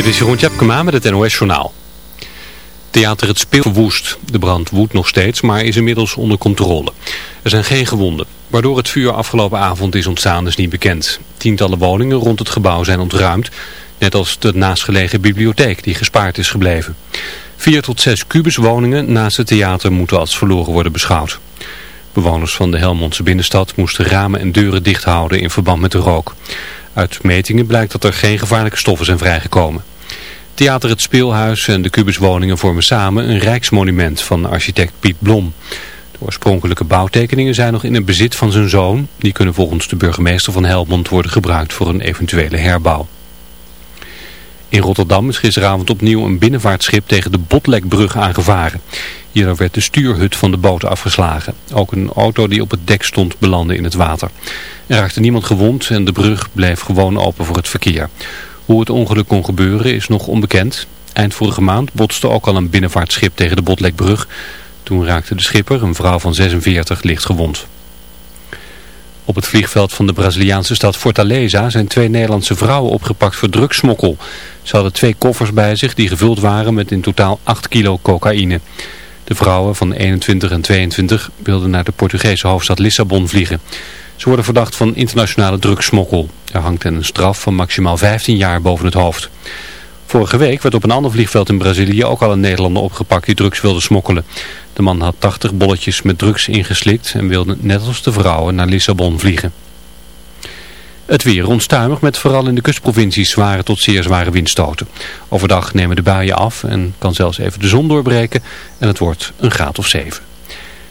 Dit is Jeroen Tjepkema met het NOS Journaal. Theater Het Speel verwoest. De brand woedt nog steeds, maar is inmiddels onder controle. Er zijn geen gewonden. Waardoor het vuur afgelopen avond is ontstaan is niet bekend. Tientallen woningen rond het gebouw zijn ontruimd. Net als de naastgelegen bibliotheek die gespaard is gebleven. Vier tot zes kubuswoningen naast het theater moeten als verloren worden beschouwd. Bewoners van de Helmondse binnenstad moesten ramen en deuren dicht houden in verband met de rook. Uit metingen blijkt dat er geen gevaarlijke stoffen zijn vrijgekomen. Theater Het Speelhuis en de kubuswoningen vormen samen een rijksmonument van architect Piet Blom. De oorspronkelijke bouwtekeningen zijn nog in het bezit van zijn zoon. Die kunnen volgens de burgemeester van Helmond worden gebruikt voor een eventuele herbouw. In Rotterdam is gisteravond opnieuw een binnenvaartschip tegen de Botlekbrug aangevaren. Hierdoor werd de stuurhut van de boot afgeslagen. Ook een auto die op het dek stond belandde in het water. Er raakte niemand gewond en de brug bleef gewoon open voor het verkeer. Hoe het ongeluk kon gebeuren is nog onbekend. Eind vorige maand botste ook al een binnenvaartschip tegen de Botlekbrug. Toen raakte de schipper, een vrouw van 46, licht gewond. Op het vliegveld van de Braziliaanse stad Fortaleza zijn twee Nederlandse vrouwen opgepakt voor drugsmokkel. Ze hadden twee koffers bij zich die gevuld waren met in totaal 8 kilo cocaïne. De vrouwen van 21 en 22 wilden naar de Portugese hoofdstad Lissabon vliegen. Ze worden verdacht van internationale drugsmokkel. Er hangt hen een straf van maximaal 15 jaar boven het hoofd. Vorige week werd op een ander vliegveld in Brazilië ook al een Nederlander opgepakt die drugs wilde smokkelen. De man had 80 bolletjes met drugs ingeslikt en wilde net als de vrouwen naar Lissabon vliegen. Het weer onstuimig met vooral in de kustprovincies zware tot zeer zware windstoten. Overdag nemen de buien af en kan zelfs even de zon doorbreken en het wordt een graad of 7.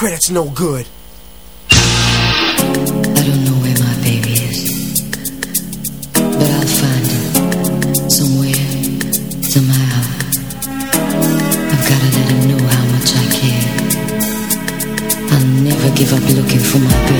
Credit's no good. I don't know where my baby is, but I'll find him somewhere, somehow. I've gotta let him know how much I care. I'll never give up looking for my baby.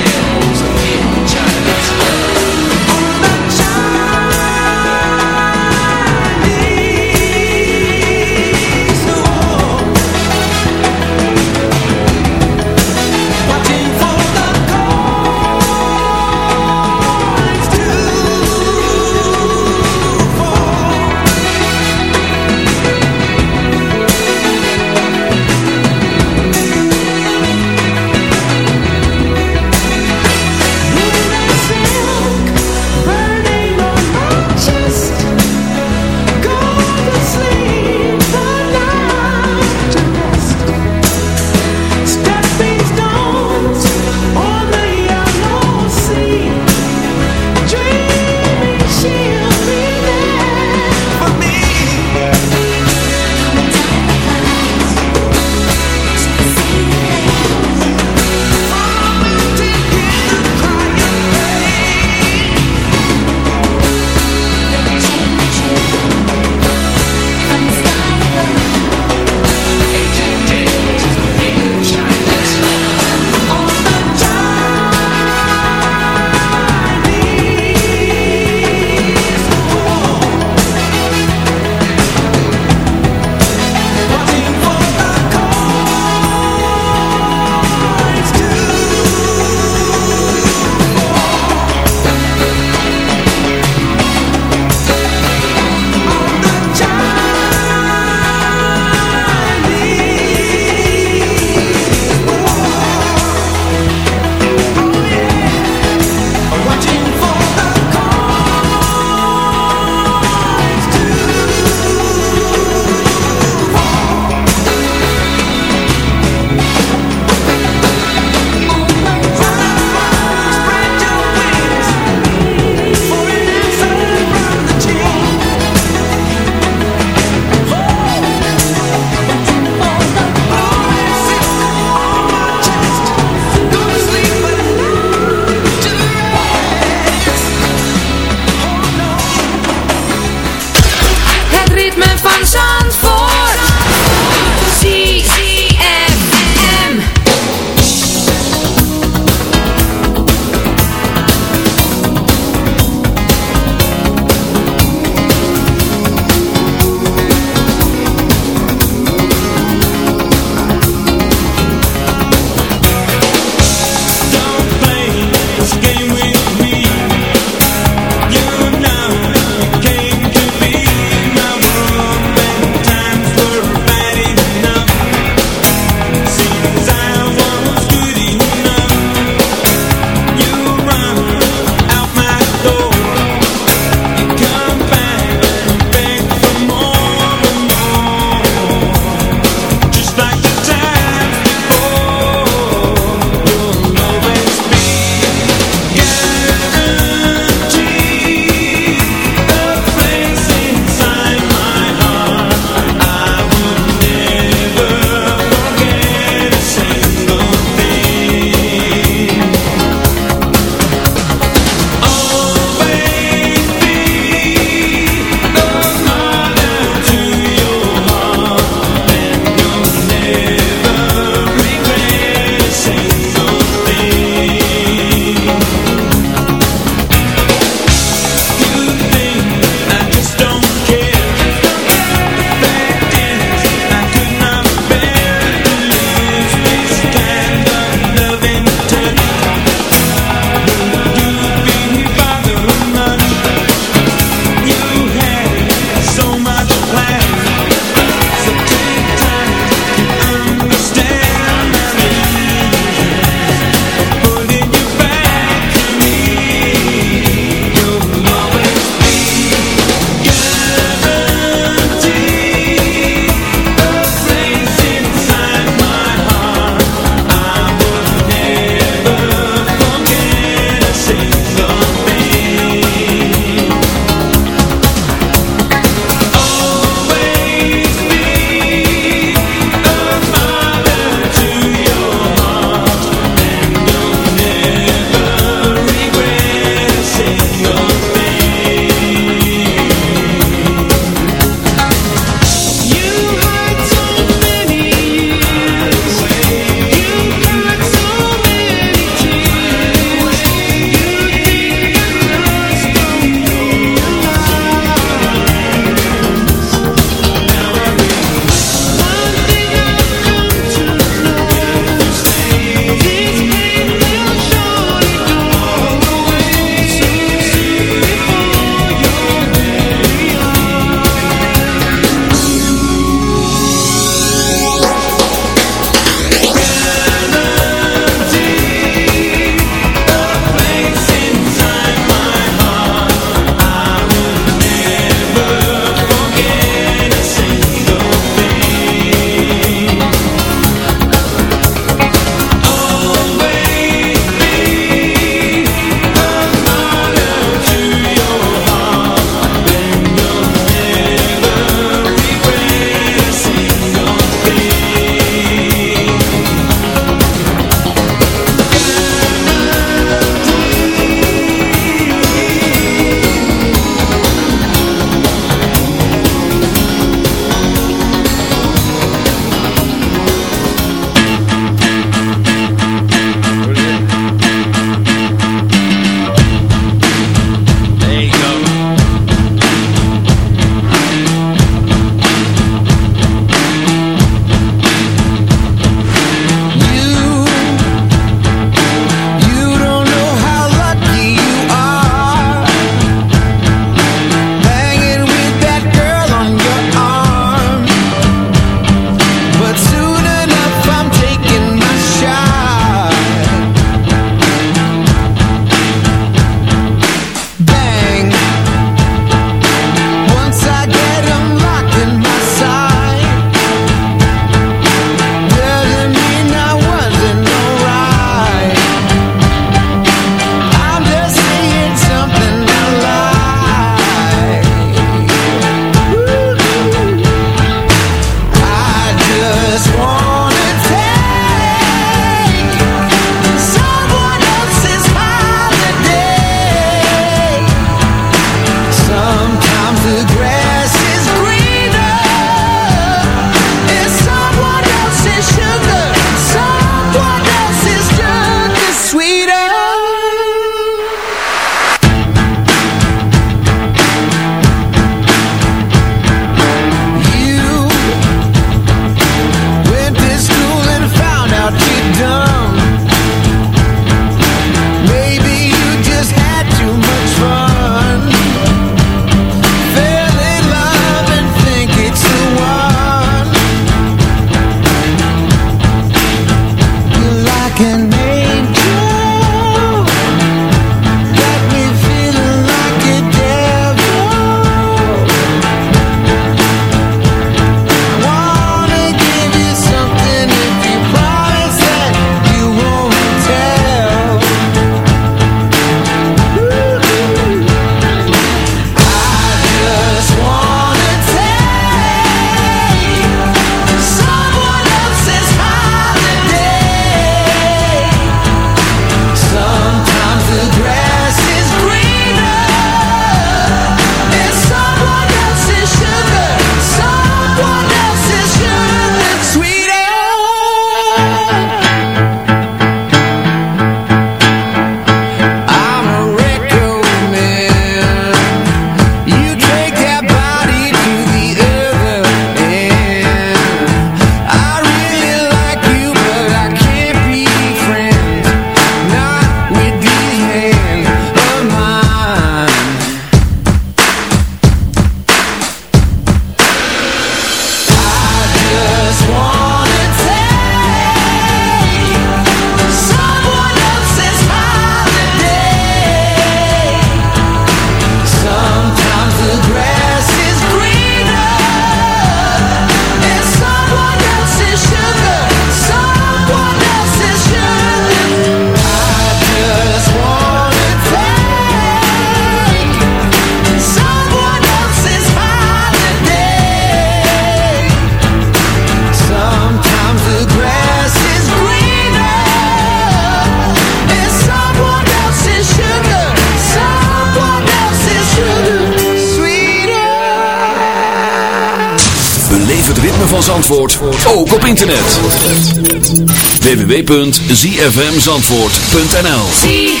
www.zfmzandvoort.nl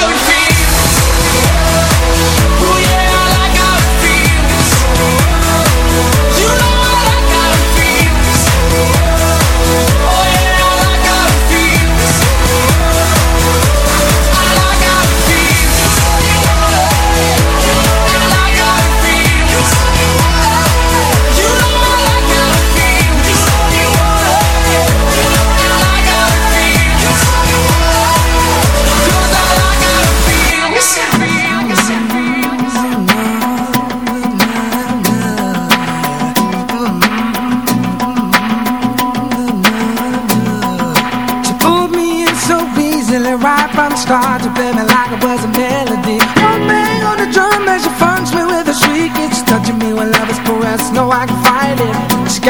I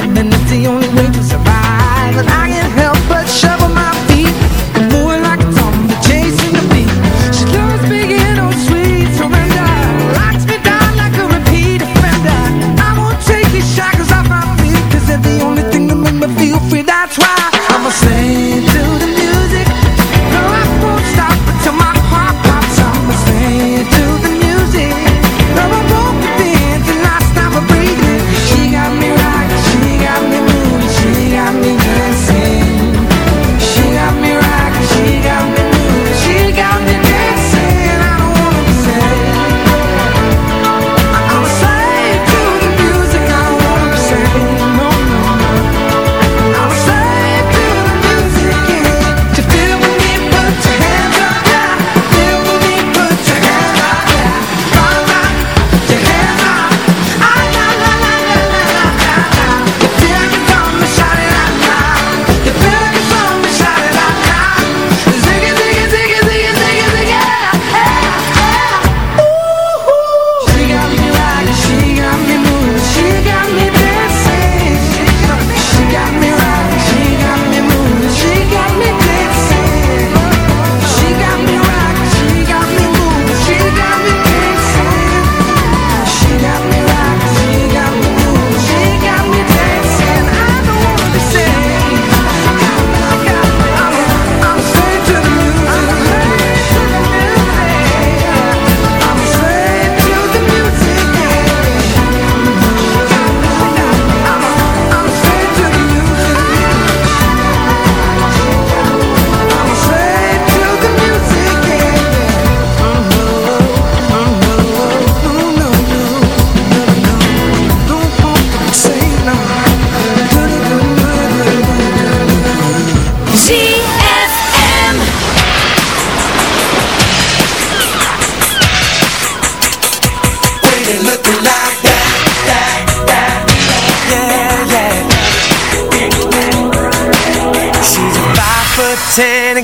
and that's the only way to survive.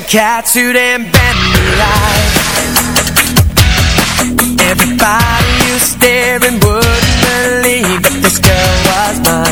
cats who done bend me right Everybody who's staring wouldn't believe that this girl was mine.